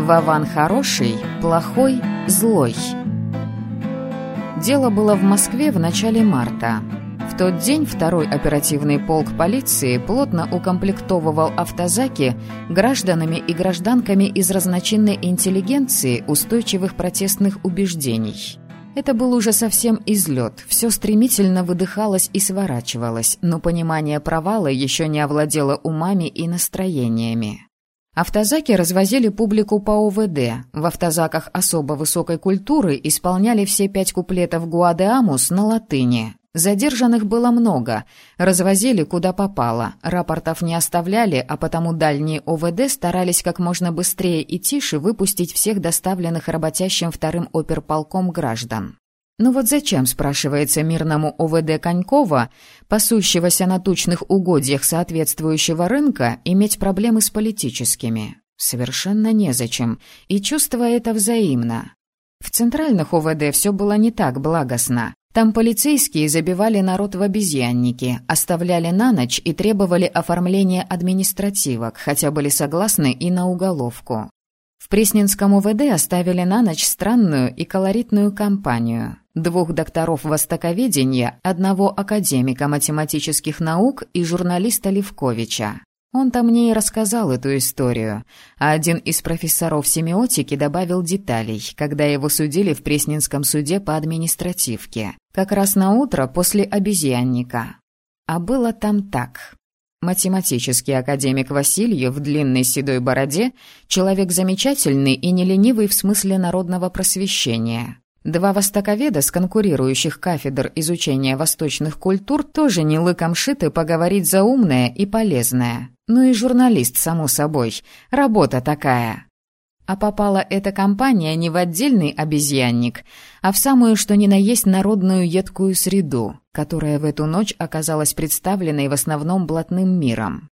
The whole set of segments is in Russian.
Вован хороший, плохой, злой. Дело было в Москве в начале марта. В тот день второй оперативный полк полиции плотно укомплектовывал автозаки гражданами и гражданками из разночинной интеллигенции устойчивых протестных убеждений. Это был уже совсем излет, все стремительно выдыхалось и сворачивалось, но понимание провала еще не овладело умами и настроениями. Автозаки развозили публику по ОВД. В автозаках особо высокой культуры исполняли все пять куплетов «Гуадеамус» на латыни. Задержанных было много, развозили куда попало, рапортов не оставляли, а потому дальние ОВД старались как можно быстрее и тише выпустить всех доставленных работящим вторым оперполком граждан. Ну вот зачем, спрашивается мирному ОВД Конькова, пасущегося на тучных угодьях соответствующего рынка, иметь проблемы с политическими? Совершенно незачем, и чувство это взаимно. В центральных ОВД все было не так благостно. Там полицейские забивали народ в обезьянники, оставляли на ночь и требовали оформления административок, хотя были согласны и на уголовку. В Пресненском УВД оставили на ночь странную и колоритную компанию. Двух докторов востоковедения, одного академика математических наук и журналиста Левковича. Он-то мне и рассказал эту историю, а один из профессоров семиотики добавил деталей, когда его судили в Пресненском суде по административке, как раз на утро после обезьянника. А было там так. Математический академик Васильев в длинной седой бороде, человек замечательный и неленивый в смысле народного просвещения. Два востоковеда с конкурирующих кафедр изучения восточных культур тоже не лыком шиты поговорить за умное и полезное. Ну и журналист, само собой. Работа такая. А попала эта компания не в отдельный обезьянник, а в самую что ни на есть народную едкую среду, которая в эту ночь оказалась представленной в основном блатным миром.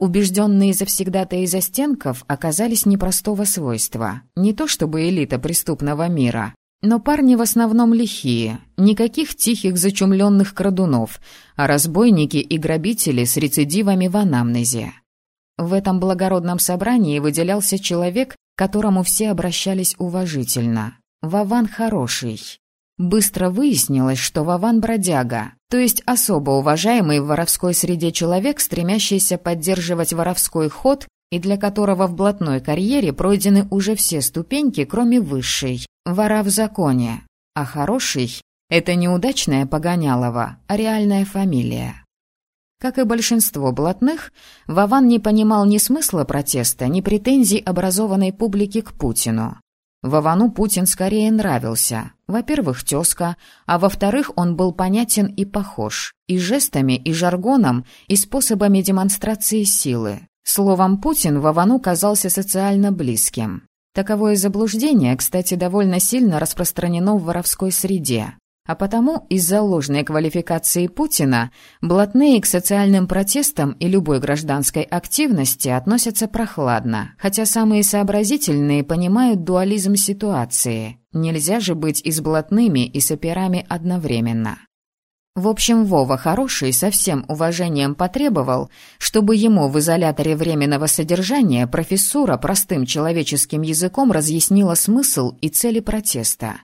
Убежденные завсегдатые застенков оказались непростого свойства. Не то чтобы элита преступного мира, но парни в основном лихие, никаких тихих зачумленных крадунов, а разбойники и грабители с рецидивами в анамнезе. В этом благородном собрании выделялся человек, которому все обращались уважительно. Вован хороший. Быстро выяснилось, что Вован бродяга, то есть особо уважаемый в воровской среде человек, стремящийся поддерживать воровской ход и для которого в блатной карьере пройдены уже все ступеньки, кроме высшей, вора в законе, а хороший — это неудачная Погонялова, а реальная фамилия. Как и большинство блатных, Вован не понимал ни смысла протеста, ни претензий образованной публики к Путину. Вовану Путин скорее нравился. Во-первых, тезка, а во-вторых, он был понятен и похож. И жестами, и жаргоном, и способами демонстрации силы. Словом, Путин Вовану казался социально близким. Таковое заблуждение, кстати, довольно сильно распространено в воровской среде. А потому из-за ложной квалификации Путина блатные к социальным протестам и любой гражданской активности относятся прохладно, хотя самые сообразительные понимают дуализм ситуации. Нельзя же быть и с блатными, и с операми одновременно. В общем, Вова хороший со всем уважением потребовал, чтобы ему в изоляторе временного содержания профессура простым человеческим языком разъяснила смысл и цели протеста.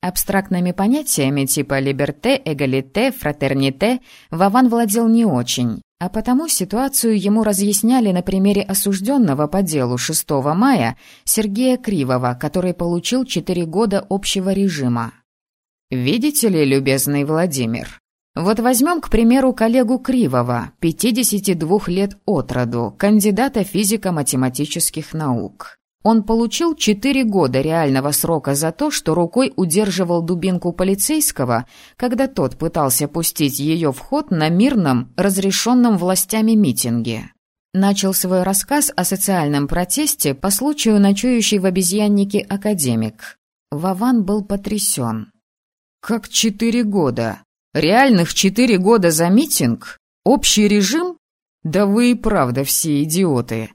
Абстрактными понятиями типа «либерте», «эгалите», «фратерните» Вован владел не очень, а потому ситуацию ему разъясняли на примере осужденного по делу 6 мая Сергея Кривого, который получил 4 года общего режима. «Видите ли, любезный Владимир, вот возьмем, к примеру, коллегу Кривого, 52 лет от роду, кандидата физико-математических наук. Он получил 4 года реального срока за то, что рукой удерживал дубинку полицейского, когда тот пытался пустить ее в ход на мирном, разрешенном властями митинге. Начал свой рассказ о социальном протесте по случаю ночующей в обезьяннике академик. Вован был потрясен. «Как четыре года?» Реальных четыре года за митинг? Общий режим? Да вы и правда все идиоты.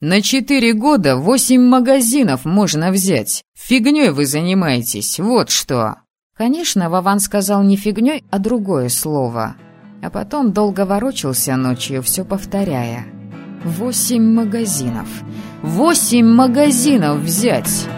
На четыре года восемь магазинов можно взять. Фигней вы занимаетесь, вот что. Конечно, Вован сказал не фигней, а другое слово. А потом долго ворочался ночью, все повторяя. Восемь магазинов. Восемь магазинов взять!